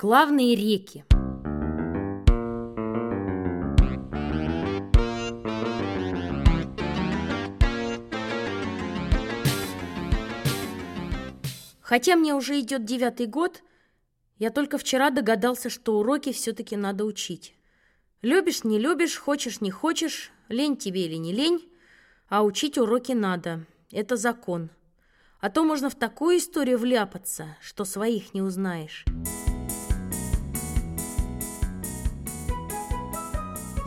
Главные реки. Хотя мне уже идет девятый год, я только вчера догадался, что уроки все-таки надо учить. Любишь, не любишь, хочешь, не хочешь, лень тебе или не лень, а учить уроки надо. Это закон. А то можно в такую историю вляпаться, что своих не узнаешь.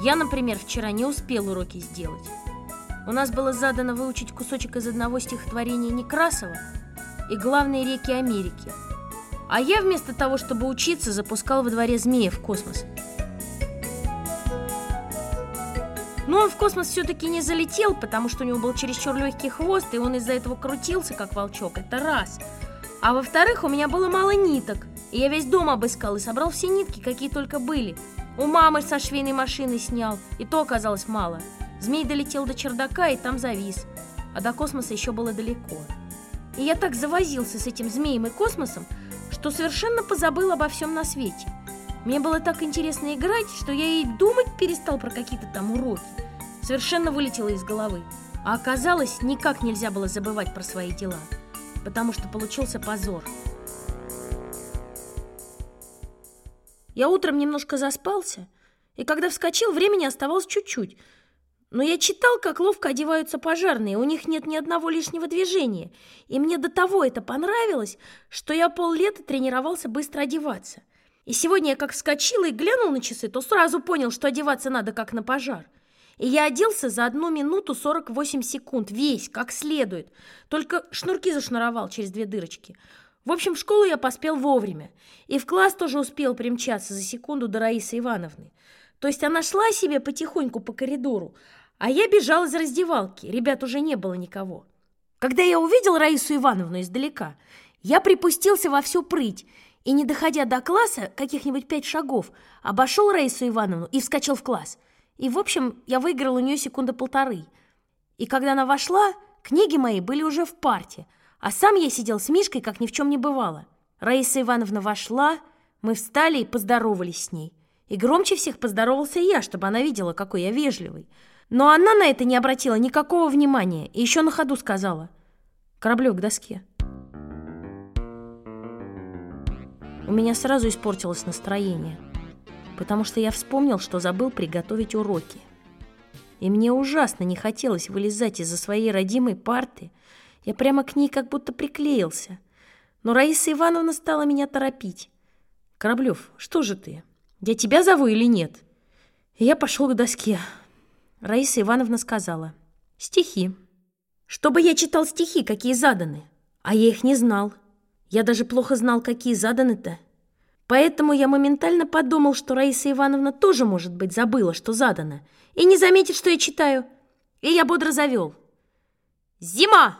Я, например, вчера не успел уроки сделать. У нас было задано выучить кусочек из одного стихотворения Некрасова и главные реки Америки. А я вместо того, чтобы учиться, запускал во дворе змея в космос. Но он в космос все-таки не залетел, потому что у него был чересчур легкий хвост, и он из-за этого крутился, как волчок. Это раз. А во-вторых, у меня было мало ниток. И я весь дом обыскал и собрал все нитки, какие только были. У мамы со швейной машины снял, и то оказалось мало. Змей долетел до чердака и там завис, а до космоса еще было далеко. И я так завозился с этим змеем и космосом, что совершенно позабыл обо всем на свете. Мне было так интересно играть, что я и думать перестал про какие-то там уроки. Совершенно вылетело из головы. А оказалось, никак нельзя было забывать про свои дела, потому что получился позор. Я утром немножко заспался, и когда вскочил, времени оставалось чуть-чуть. Но я читал, как ловко одеваются пожарные, у них нет ни одного лишнего движения. И мне до того это понравилось, что я поллета тренировался быстро одеваться. И сегодня я как вскочил и глянул на часы, то сразу понял, что одеваться надо как на пожар. И я оделся за одну минуту 48 секунд, весь, как следует. Только шнурки зашнуровал через две дырочки. В общем, в школу я поспел вовремя. И в класс тоже успел примчаться за секунду до Раисы Ивановны. То есть она шла себе потихоньку по коридору, а я бежал из раздевалки. Ребят уже не было никого. Когда я увидел Раису Ивановну издалека, я припустился во всю прыть и, не доходя до класса, каких-нибудь пять шагов, обошел Раису Ивановну и вскочил в класс. И, в общем, я выиграл у нее секунды полторы. И когда она вошла, книги мои были уже в парте – а сам я сидел с Мишкой, как ни в чем не бывало. Раиса Ивановна вошла, мы встали и поздоровались с ней. И громче всех поздоровался я, чтобы она видела, какой я вежливый. Но она на это не обратила никакого внимания и еще на ходу сказала «Кораблёк к доске». У меня сразу испортилось настроение, потому что я вспомнил, что забыл приготовить уроки. И мне ужасно не хотелось вылезать из-за своей родимой парты я прямо к ней как будто приклеился. Но Раиса Ивановна стала меня торопить. «Кораблев, что же ты? Я тебя зову или нет?» И я пошел к доске. Раиса Ивановна сказала. «Стихи». Чтобы я читал стихи, какие заданы. А я их не знал. Я даже плохо знал, какие заданы-то. Поэтому я моментально подумал, что Раиса Ивановна тоже, может быть, забыла, что задано, и не заметит, что я читаю. И я бодро завел. «Зима!»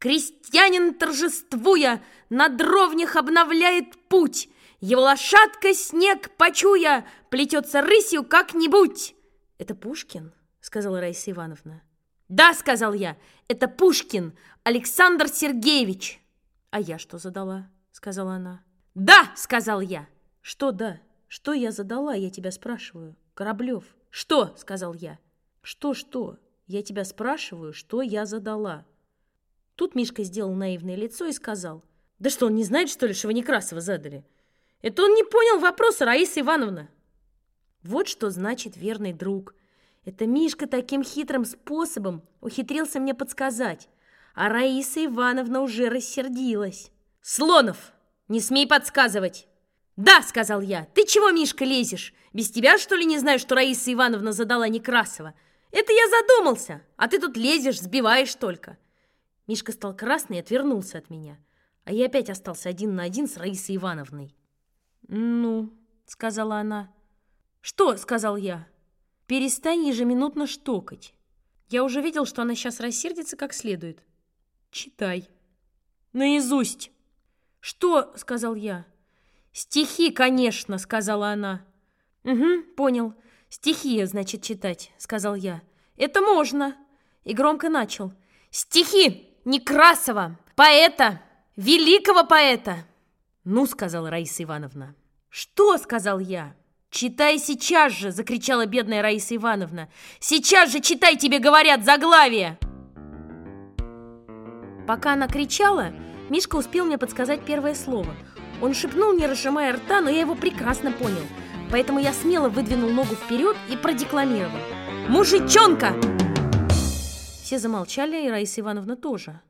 Крестьянин, торжествуя, на дровнях обновляет путь. Его лошадка, снег почуя, плетется рысью как-нибудь. Это Пушкин, сказала Раиса Ивановна. Да, сказал я, это Пушкин, Александр Сергеевич. А я что задала? сказала она. Да, сказал я. Что да? Что я задала, я тебя спрашиваю. Кораблев. Что? сказал я. Что-что? Я тебя спрашиваю, что я задала. Тут Мишка сделал наивное лицо и сказал. «Да что, он не знает, что ли, что вы Некрасова задали? Это он не понял вопроса, Раиса Ивановна!» Вот что значит верный друг. Это Мишка таким хитрым способом ухитрился мне подсказать. А Раиса Ивановна уже рассердилась. «Слонов, не смей подсказывать!» «Да!» — сказал я. «Ты чего, Мишка, лезешь? Без тебя, что ли, не знаю, что Раиса Ивановна задала Некрасова? Это я задумался, а ты тут лезешь, сбиваешь только!» Мишка стал красный и отвернулся от меня. А я опять остался один на один с Раисой Ивановной. «Ну», — сказала она. «Что?» — сказал я. «Перестань ежеминутно штокать. Я уже видел, что она сейчас рассердится как следует. Читай». «Наизусть». «Что?» — сказал я. «Стихи, конечно», — сказала она. «Угу, понял. Стихи, значит, читать», — сказал я. «Это можно». И громко начал. «Стихи!» Некрасова, поэта, великого поэта. Ну, сказала Раиса Ивановна, «Что?» — сказал я. «Читай сейчас же!» — закричала бедная Раиса Ивановна. «Сейчас же читай, тебе говорят, заглавие!» Пока она кричала, Мишка успел мне подсказать первое слово. Он шепнул, не разжимая рта, но я его прекрасно понял. Поэтому я смело выдвинул ногу вперед и продекламировал. «Мужичонка!» Все замолчали, и Раиса Ивановна тоже.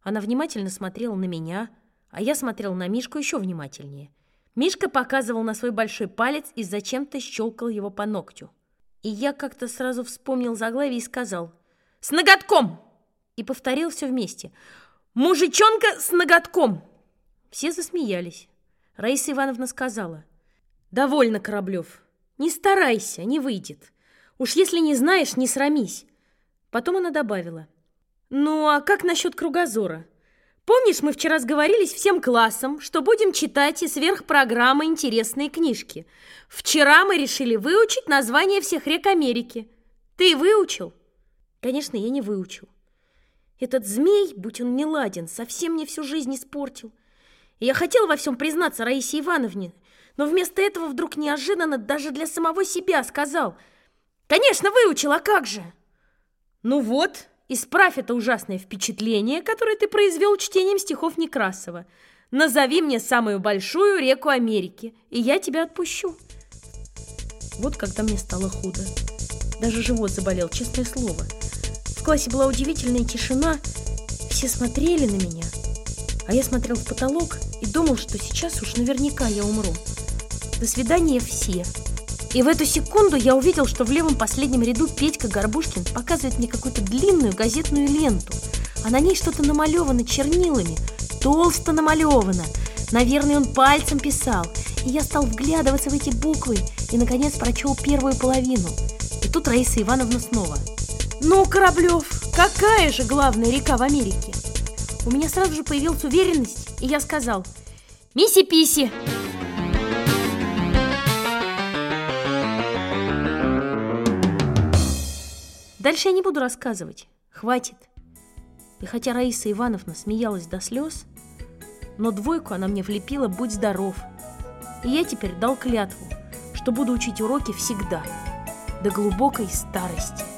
Она внимательно смотрела на меня, а я смотрел на Мишку еще внимательнее. Мишка показывал на свой большой палец и зачем-то щелкал его по ногтю. И я как-то сразу вспомнил заглавие и сказал «С ноготком!» и повторил все вместе «Мужичонка с ноготком!» Все засмеялись. Раиса Ивановна сказала «Довольно, Кораблев, не старайся, не выйдет. Уж если не знаешь, не срамись». Потом она добавила «Ну, а как насчет кругозора?» Помнишь, мы вчера сговорились всем классом, что будем читать и сверхпрограммы интересные книжки. Вчера мы решили выучить название всех рек Америки. Ты выучил? Конечно, я не выучил. Этот змей, будь он не ладен, совсем мне всю жизнь испортил. Я хотел во всем признаться Раисе Ивановне, но вместо этого вдруг неожиданно даже для самого себя сказал. Конечно, выучил, а как же? Ну вот, Исправь это ужасное впечатление, которое ты произвел чтением стихов Некрасова. Назови мне самую большую реку Америки, и я тебя отпущу. Вот когда мне стало худо. Даже живот заболел, честное слово. В классе была удивительная тишина. Все смотрели на меня. А я смотрел в потолок и думал, что сейчас уж наверняка я умру. До свидания все. И в эту секунду я увидел, что в левом последнем ряду Петька Горбушкин показывает мне какую-то длинную газетную ленту, а на ней что-то намалевано чернилами, толсто намалевано. Наверное, он пальцем писал. И я стал вглядываться в эти буквы и, наконец, прочел первую половину. И тут Раиса Ивановна снова. «Ну, Кораблев, какая же главная река в Америке?» У меня сразу же появилась уверенность, и я сказал «Миси-писи!» Дальше я не буду рассказывать. Хватит. И хотя Раиса Ивановна смеялась до слез, но двойку она мне влепила «Будь здоров». И я теперь дал клятву, что буду учить уроки всегда, до глубокой старости.